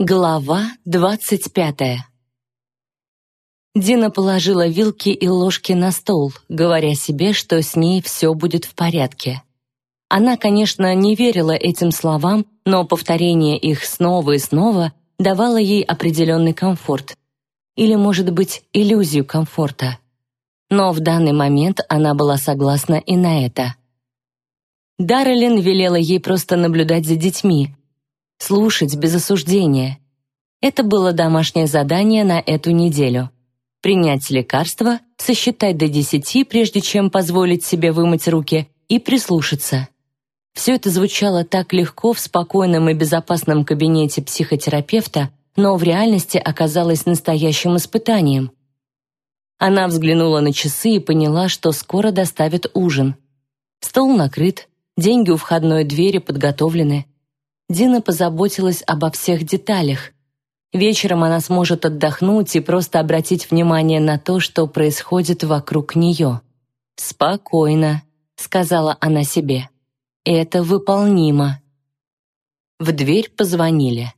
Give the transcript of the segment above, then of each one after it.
Глава двадцать пятая Дина положила вилки и ложки на стол, говоря себе, что с ней все будет в порядке. Она, конечно, не верила этим словам, но повторение их снова и снова давало ей определенный комфорт. Или, может быть, иллюзию комфорта. Но в данный момент она была согласна и на это. Даррелин велела ей просто наблюдать за детьми, слушать без осуждения. Это было домашнее задание на эту неделю. Принять лекарство, сосчитать до десяти, прежде чем позволить себе вымыть руки, и прислушаться. Все это звучало так легко в спокойном и безопасном кабинете психотерапевта, но в реальности оказалось настоящим испытанием. Она взглянула на часы и поняла, что скоро доставят ужин. Стол накрыт, деньги у входной двери подготовлены. Дина позаботилась обо всех деталях. Вечером она сможет отдохнуть и просто обратить внимание на то, что происходит вокруг нее. «Спокойно», — сказала она себе. «Это выполнимо». В дверь позвонили.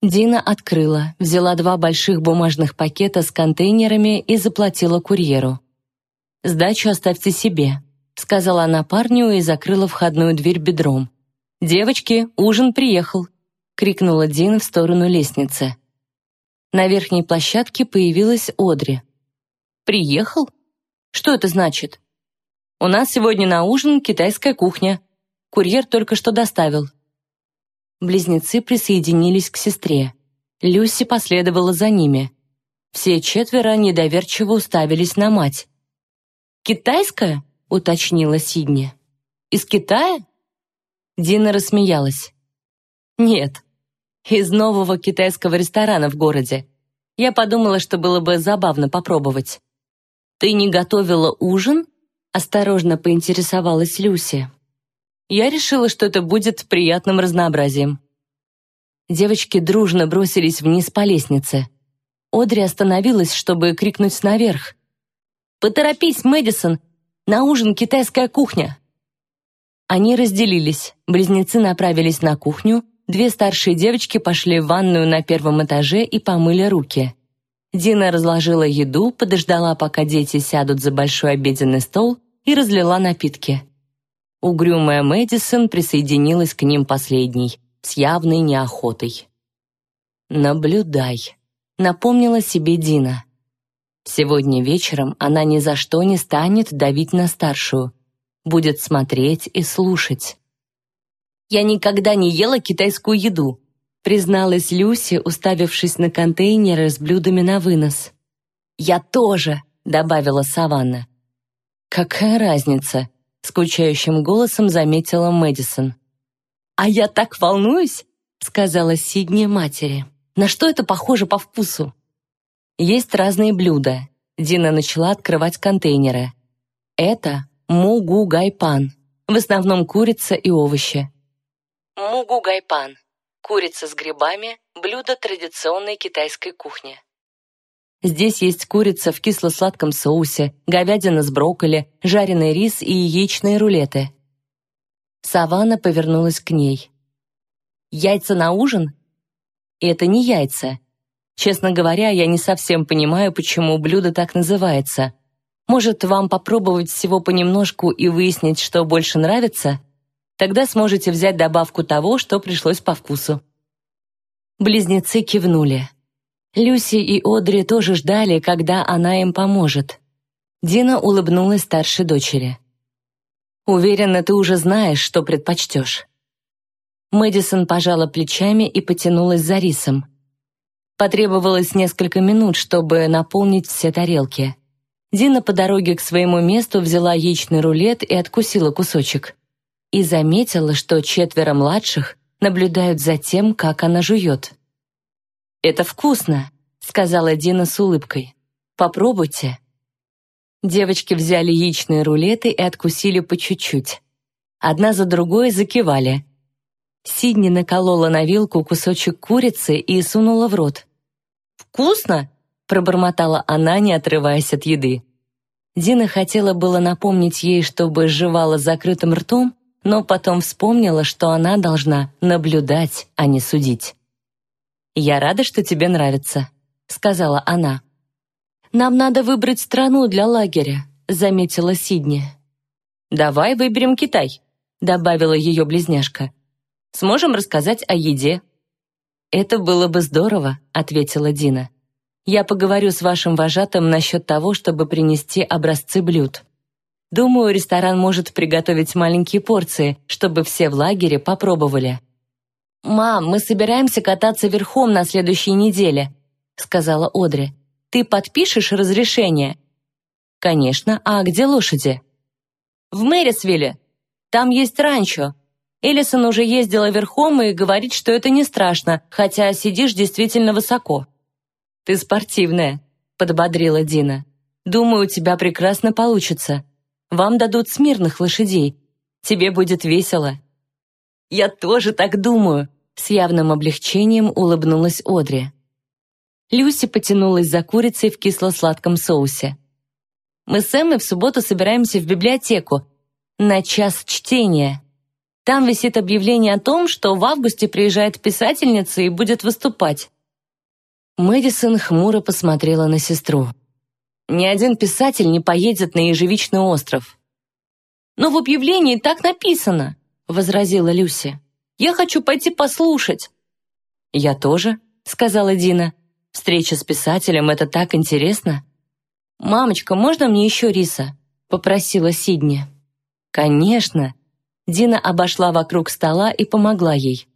Дина открыла, взяла два больших бумажных пакета с контейнерами и заплатила курьеру. «Сдачу оставьте себе», — сказала она парню и закрыла входную дверь бедром. «Девочки, ужин приехал!» — крикнула Дин в сторону лестницы. На верхней площадке появилась Одри. «Приехал? Что это значит?» «У нас сегодня на ужин китайская кухня. Курьер только что доставил». Близнецы присоединились к сестре. Люси последовала за ними. Все четверо недоверчиво уставились на мать. «Китайская?» — уточнила Сидни. «Из Китая?» Дина рассмеялась. «Нет, из нового китайского ресторана в городе. Я подумала, что было бы забавно попробовать». «Ты не готовила ужин?» — осторожно поинтересовалась Люси. Я решила, что это будет приятным разнообразием. Девочки дружно бросились вниз по лестнице. Одри остановилась, чтобы крикнуть наверх. «Поторопись, Мэдисон! На ужин китайская кухня!» Они разделились. Близнецы направились на кухню, две старшие девочки пошли в ванную на первом этаже и помыли руки. Дина разложила еду, подождала, пока дети сядут за большой обеденный стол и разлила напитки. Угрюмая Мэдисон присоединилась к ним последней, с явной неохотой. «Наблюдай», — напомнила себе Дина. Сегодня вечером она ни за что не станет давить на старшую, будет смотреть и слушать. «Я никогда не ела китайскую еду», призналась Люси, уставившись на контейнеры с блюдами на вынос. «Я тоже», — добавила Саванна. «Какая разница?» — скучающим голосом заметила Мэдисон. «А я так волнуюсь», — сказала Сидни матери. «На что это похоже по вкусу?» Есть разные блюда. Дина начала открывать контейнеры. Это мугу гайпан, в основном курица и овощи. Мугу гайпан. Курица с грибами – блюдо традиционной китайской кухни. Здесь есть курица в кисло-сладком соусе, говядина с брокколи, жареный рис и яичные рулеты. Саванна повернулась к ней. «Яйца на ужин?» «Это не яйца. Честно говоря, я не совсем понимаю, почему блюдо так называется. Может, вам попробовать всего понемножку и выяснить, что больше нравится? Тогда сможете взять добавку того, что пришлось по вкусу». Близнецы кивнули. Люси и Одри тоже ждали, когда она им поможет. Дина улыбнулась старшей дочери. «Уверена, ты уже знаешь, что предпочтешь». Мэдисон пожала плечами и потянулась за рисом. Потребовалось несколько минут, чтобы наполнить все тарелки. Дина по дороге к своему месту взяла яичный рулет и откусила кусочек. И заметила, что четверо младших наблюдают за тем, как она жует. «Это вкусно», — сказала Дина с улыбкой. «Попробуйте». Девочки взяли яичные рулеты и откусили по чуть-чуть. Одна за другой закивали. Сидни наколола на вилку кусочек курицы и сунула в рот. «Вкусно!» Пробормотала она, не отрываясь от еды. Дина хотела было напомнить ей, чтобы жевала закрытым ртом, но потом вспомнила, что она должна наблюдать, а не судить. «Я рада, что тебе нравится», — сказала она. «Нам надо выбрать страну для лагеря», — заметила Сидни. «Давай выберем Китай», — добавила ее близняшка. «Сможем рассказать о еде». «Это было бы здорово», — ответила Дина. «Я поговорю с вашим вожатым насчет того, чтобы принести образцы блюд. Думаю, ресторан может приготовить маленькие порции, чтобы все в лагере попробовали». «Мам, мы собираемся кататься верхом на следующей неделе», — сказала Одри. «Ты подпишешь разрешение?» «Конечно. А где лошади?» «В Мэрисвилле. Там есть ранчо. Эллисон уже ездила верхом и говорит, что это не страшно, хотя сидишь действительно высоко». «Ты спортивная», — подбодрила Дина. «Думаю, у тебя прекрасно получится. Вам дадут смирных лошадей. Тебе будет весело». «Я тоже так думаю», — с явным облегчением улыбнулась Одри. Люси потянулась за курицей в кисло-сладком соусе. «Мы с Эммой в субботу собираемся в библиотеку на час чтения. Там висит объявление о том, что в августе приезжает писательница и будет выступать». Мэдисон хмуро посмотрела на сестру. Ни один писатель не поедет на ежевичный остров. «Но в объявлении так написано», — возразила Люси. «Я хочу пойти послушать». «Я тоже», — сказала Дина. «Встреча с писателем — это так интересно». «Мамочка, можно мне еще риса?» — попросила Сидни. «Конечно». Дина обошла вокруг стола и помогла ей.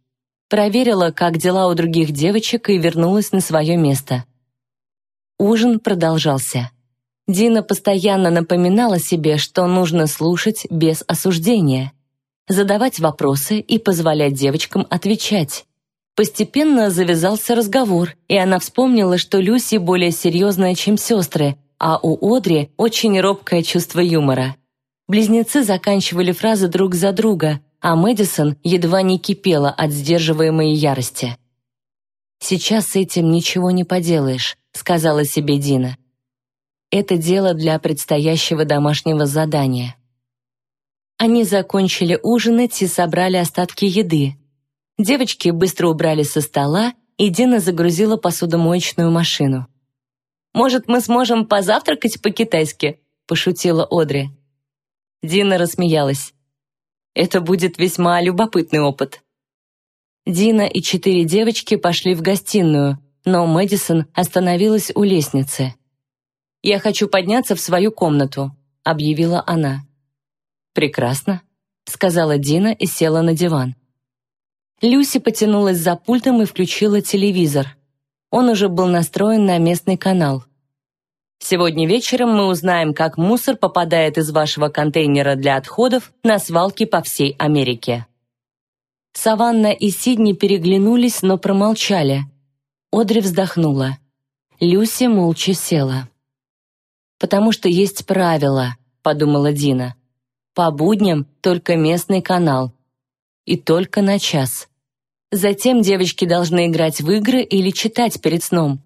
Проверила, как дела у других девочек, и вернулась на свое место. Ужин продолжался. Дина постоянно напоминала себе, что нужно слушать без осуждения, задавать вопросы и позволять девочкам отвечать. Постепенно завязался разговор, и она вспомнила, что Люси более серьезная, чем сестры, а у Одри очень робкое чувство юмора. Близнецы заканчивали фразы друг за друга, а Мэдисон едва не кипела от сдерживаемой ярости. «Сейчас с этим ничего не поделаешь», — сказала себе Дина. Это дело для предстоящего домашнего задания. Они закончили ужинать и собрали остатки еды. Девочки быстро убрали со стола, и Дина загрузила посудомоечную машину. «Может, мы сможем позавтракать по-китайски?» – пошутила Одри. Дина рассмеялась. «Это будет весьма любопытный опыт». Дина и четыре девочки пошли в гостиную, но Мэдисон остановилась у лестницы. «Я хочу подняться в свою комнату», — объявила она. «Прекрасно», — сказала Дина и села на диван. Люси потянулась за пультом и включила телевизор. Он уже был настроен на местный канал. Сегодня вечером мы узнаем, как мусор попадает из вашего контейнера для отходов на свалки по всей Америке. Саванна и Сидни переглянулись, но промолчали. Одри вздохнула. Люси молча села. «Потому что есть правила», — подумала Дина. «По будням только местный канал. И только на час. Затем девочки должны играть в игры или читать перед сном.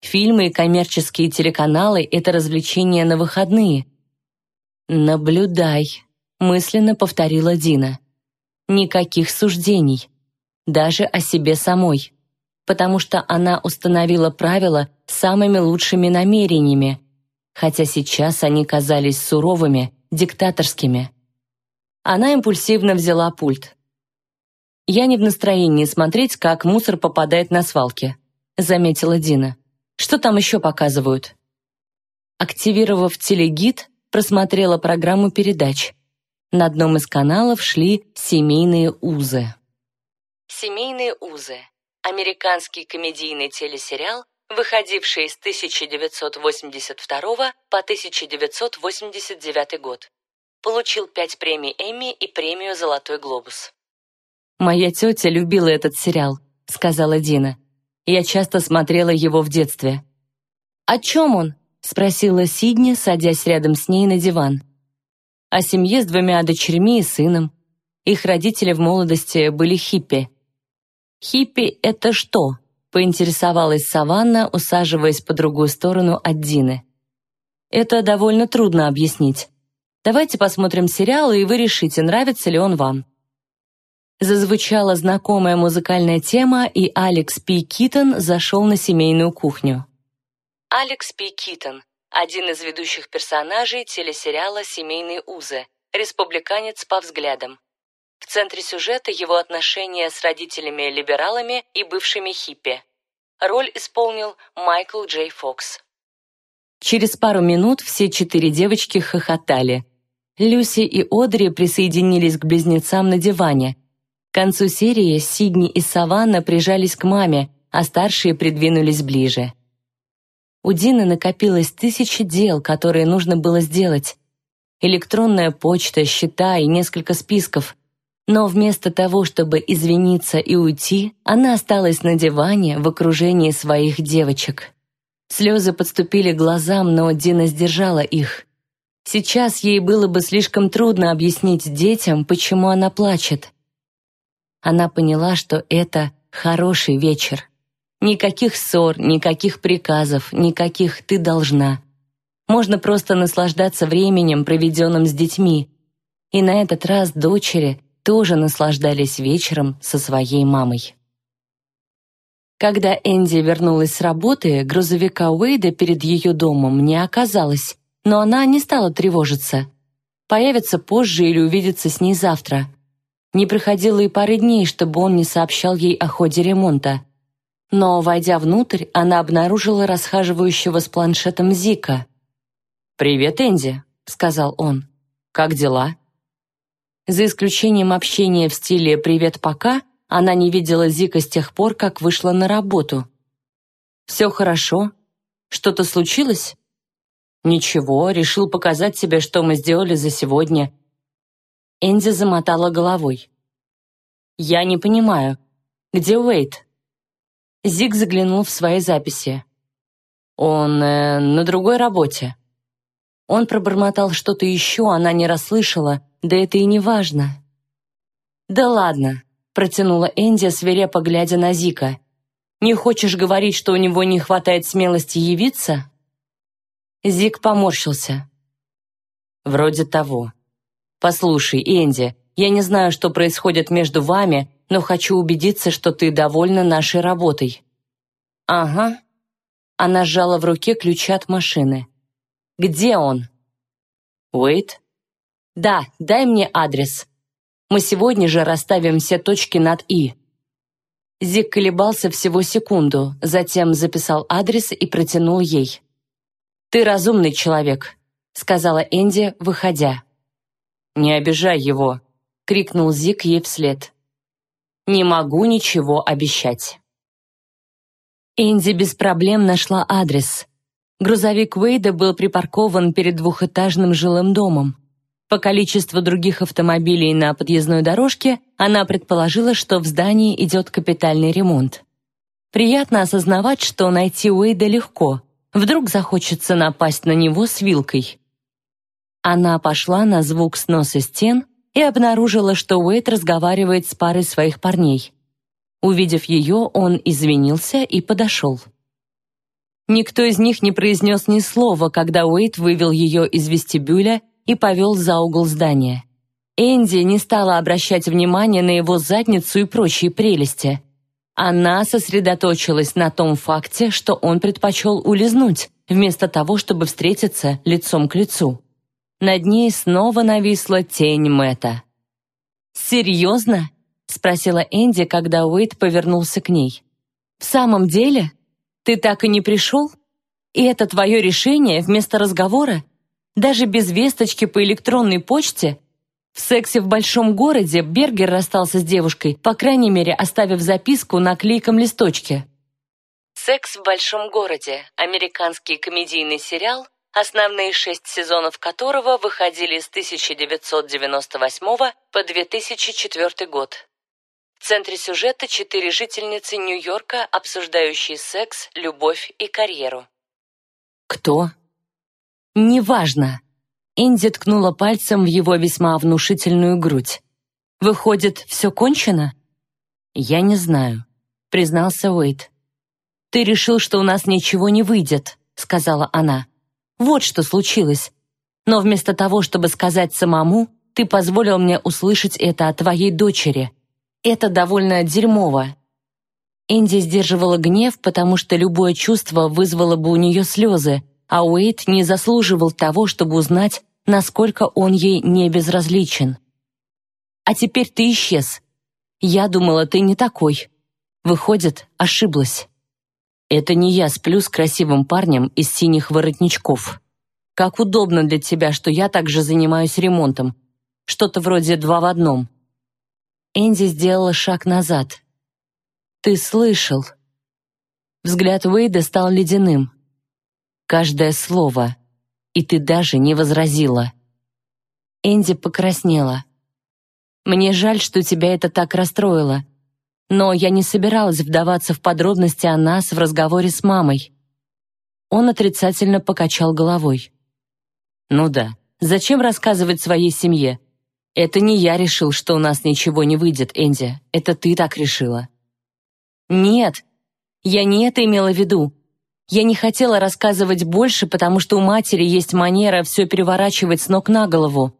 Фильмы и коммерческие телеканалы — это развлечения на выходные». «Наблюдай», — мысленно повторила Дина. «Никаких суждений. Даже о себе самой» потому что она установила правила самыми лучшими намерениями, хотя сейчас они казались суровыми, диктаторскими. Она импульсивно взяла пульт. «Я не в настроении смотреть, как мусор попадает на свалки», заметила Дина. «Что там еще показывают?» Активировав телегид, просмотрела программу передач. На одном из каналов шли «Семейные узы». «Семейные узы» — американский комедийный телесериал выходивший с 1982 по 1989 год. Получил пять премий Эмми и премию «Золотой глобус». «Моя тетя любила этот сериал», — сказала Дина. «Я часто смотрела его в детстве». «О чем он?» — спросила Сидни, садясь рядом с ней на диван. «О семье с двумя дочерьми и сыном. Их родители в молодости были хиппи». «Хиппи — это что?» поинтересовалась Саванна, усаживаясь по другую сторону от Дины. «Это довольно трудно объяснить. Давайте посмотрим сериал, и вы решите, нравится ли он вам». Зазвучала знакомая музыкальная тема, и Алекс Пи Китон зашел на семейную кухню. Алекс Пи Китон – один из ведущих персонажей телесериала «Семейные узы», республиканец по взглядам. В центре сюжета его отношения с родителями-либералами и бывшими хиппи. Роль исполнил Майкл Джей Фокс. Через пару минут все четыре девочки хохотали. Люси и Одри присоединились к близнецам на диване. К концу серии Сидни и Саванна прижались к маме, а старшие придвинулись ближе. У Дины накопилось тысячи дел, которые нужно было сделать. Электронная почта, счета и несколько списков. Но вместо того, чтобы извиниться и уйти, она осталась на диване в окружении своих девочек. Слезы подступили к глазам, но Дина сдержала их. Сейчас ей было бы слишком трудно объяснить детям, почему она плачет. Она поняла, что это хороший вечер. Никаких ссор, никаких приказов, никаких «ты должна». Можно просто наслаждаться временем, проведенным с детьми. И на этот раз дочери тоже наслаждались вечером со своей мамой. Когда Энди вернулась с работы, грузовика Уэйда перед ее домом не оказалось, но она не стала тревожиться. Появится позже или увидится с ней завтра. Не проходило и пары дней, чтобы он не сообщал ей о ходе ремонта. Но, войдя внутрь, она обнаружила расхаживающего с планшетом Зика. «Привет, Энди», — сказал он. «Как дела?» За исключением общения в стиле «привет, пока», она не видела Зика с тех пор, как вышла на работу. «Все хорошо? Что-то случилось?» «Ничего, решил показать тебе, что мы сделали за сегодня». Энди замотала головой. «Я не понимаю. Где Уэйт?» Зик заглянул в свои записи. «Он э, на другой работе». Он пробормотал что-то еще, она не расслышала, да это и не важно. «Да ладно», — протянула Энди, свирепо глядя на Зика. «Не хочешь говорить, что у него не хватает смелости явиться?» Зик поморщился. «Вроде того. Послушай, Энди, я не знаю, что происходит между вами, но хочу убедиться, что ты довольна нашей работой». «Ага». Она сжала в руке ключи от машины. «Где он?» «Уэйт?» «Да, дай мне адрес. Мы сегодня же расставим все точки над «и». Зик колебался всего секунду, затем записал адрес и протянул ей. «Ты разумный человек», — сказала Энди, выходя. «Не обижай его», — крикнул Зик ей вслед. «Не могу ничего обещать». Энди без проблем нашла адрес. Грузовик Уэйда был припаркован перед двухэтажным жилым домом. По количеству других автомобилей на подъездной дорожке она предположила, что в здании идет капитальный ремонт. Приятно осознавать, что найти Уэйда легко. Вдруг захочется напасть на него с вилкой. Она пошла на звук сноса стен и обнаружила, что Уэйд разговаривает с парой своих парней. Увидев ее, он извинился и подошел. Никто из них не произнес ни слова, когда Уэйд вывел ее из вестибюля и повел за угол здания. Энди не стала обращать внимания на его задницу и прочие прелести. Она сосредоточилась на том факте, что он предпочел улизнуть, вместо того, чтобы встретиться лицом к лицу. Над ней снова нависла тень Мэтта. «Серьезно?» — спросила Энди, когда Уэйд повернулся к ней. «В самом деле? Ты так и не пришел? И это твое решение вместо разговора? Даже без весточки по электронной почте? В сексе в большом городе Бергер расстался с девушкой, по крайней мере, оставив записку на клейком листочке. «Секс в большом городе» — американский комедийный сериал, основные шесть сезонов которого выходили с 1998 по 2004 год. В центре сюжета четыре жительницы Нью-Йорка, обсуждающие секс, любовь и карьеру. «Кто?» «Неважно». Энди ткнула пальцем в его весьма внушительную грудь. «Выходит, все кончено?» «Я не знаю», — признался Уэйд. «Ты решил, что у нас ничего не выйдет», — сказала она. «Вот что случилось. Но вместо того, чтобы сказать самому, ты позволил мне услышать это от твоей дочери. Это довольно дерьмово. Энди сдерживала гнев, потому что любое чувство вызвало бы у нее слезы, а Уэйт не заслуживал того, чтобы узнать, насколько он ей не безразличен. «А теперь ты исчез. Я думала, ты не такой. Выходит, ошиблась. Это не я сплю с красивым парнем из синих воротничков. Как удобно для тебя, что я также занимаюсь ремонтом. Что-то вроде два в одном». Энди сделала шаг назад. «Ты слышал?» Взгляд Уэйда стал ледяным. «Каждое слово. И ты даже не возразила». Энди покраснела. «Мне жаль, что тебя это так расстроило. Но я не собиралась вдаваться в подробности о нас в разговоре с мамой». Он отрицательно покачал головой. «Ну да, зачем рассказывать своей семье? Это не я решил, что у нас ничего не выйдет, Энди. Это ты так решила». «Нет, я не это имела в виду. Я не хотела рассказывать больше, потому что у матери есть манера все переворачивать с ног на голову.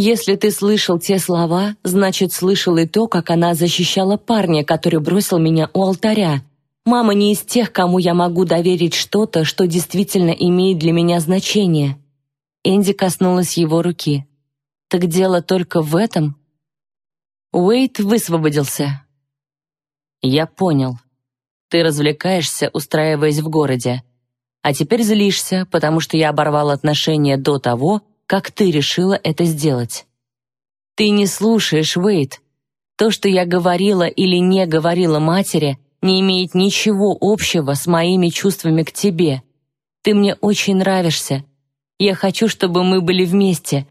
Если ты слышал те слова, значит, слышал и то, как она защищала парня, который бросил меня у алтаря. Мама не из тех, кому я могу доверить что-то, что действительно имеет для меня значение». Энди коснулась его руки. «Так дело только в этом?» Уэйт высвободился. «Я понял. Ты развлекаешься, устраиваясь в городе. А теперь злишься, потому что я оборвал отношения до того, как ты решила это сделать. Ты не слушаешь, Уэйт. То, что я говорила или не говорила матери, не имеет ничего общего с моими чувствами к тебе. Ты мне очень нравишься. Я хочу, чтобы мы были вместе.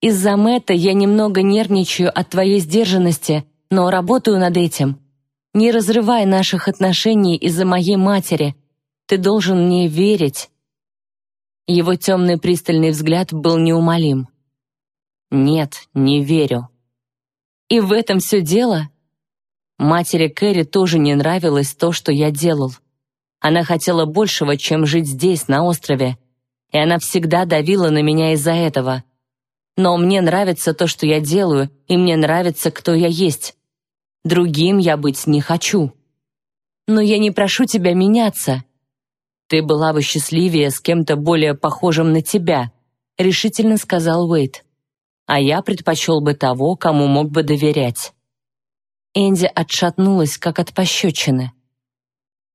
Из-за Мэтта я немного нервничаю от твоей сдержанности, но работаю над этим. Не разрывай наших отношений из-за моей матери. Ты должен мне верить». Его темный пристальный взгляд был неумолим. «Нет, не верю». «И в этом все дело?» Матери Кэрри тоже не нравилось то, что я делал. Она хотела большего, чем жить здесь, на острове, и она всегда давила на меня из-за этого. Но мне нравится то, что я делаю, и мне нравится, кто я есть. Другим я быть не хочу. Но я не прошу тебя меняться. Ты была бы счастливее с кем-то более похожим на тебя, решительно сказал Уэйт. А я предпочел бы того, кому мог бы доверять. Энди отшатнулась, как от пощечины.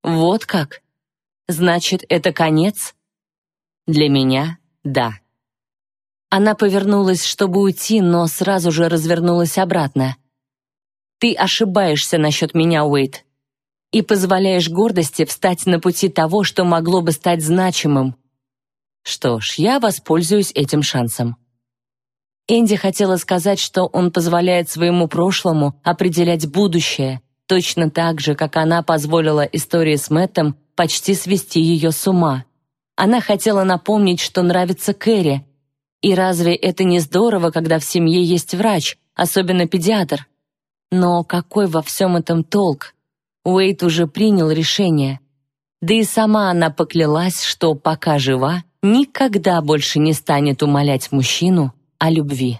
«Вот как? Значит, это конец?» «Для меня — да». Она повернулась, чтобы уйти, но сразу же развернулась обратно. Ты ошибаешься насчет меня, Уэйт. И позволяешь гордости встать на пути того, что могло бы стать значимым. Что ж, я воспользуюсь этим шансом. Энди хотела сказать, что он позволяет своему прошлому определять будущее, точно так же, как она позволила истории с Мэттом почти свести ее с ума. Она хотела напомнить, что нравится Кэрри. И разве это не здорово, когда в семье есть врач, особенно педиатр? Но какой во всем этом толк? Уэйт уже принял решение. Да и сама она поклялась, что пока жива, никогда больше не станет умолять мужчину о любви.